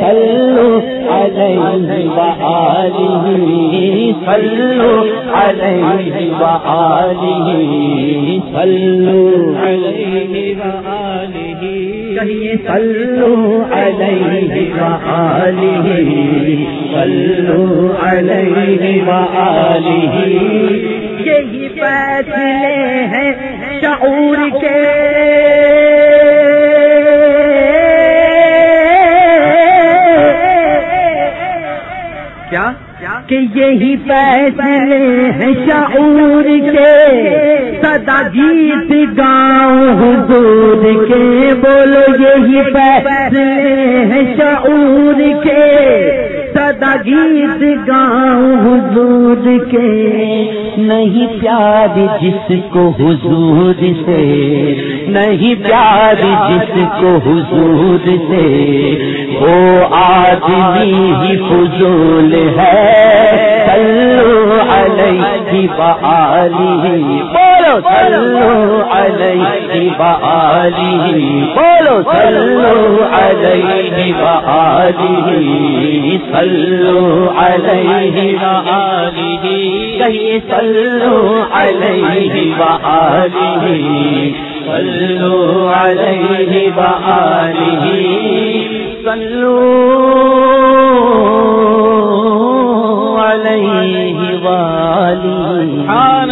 سلو علیہ وآلہ سلو علیہ وآلہ سلو علیہ وآلہ کہیے سلو علیہ وآلہ سلو علیہ وآلہ یہی فیصلے کیا؟ کہ یہی فیصلے ہیں شعور کے سدا گیت گاؤں حضور کے۔ بولو یہی فیصلے ہیں شعور کے سدا گیت گاؤں حضور کے۔ نہیں پیار جس کو حضور سے نہیں پیار جس کو حضور سے وہ آدمی ہی فضول ہے۔ سلو علیہ بآلہ بولو سلو علیہ بآلہ بولو سلو علیہ بآلہ سلو علیہ بآلہ کہیں سلو علیہ بآلی صلوا عليه وآله صلوا عليه وآله سبحان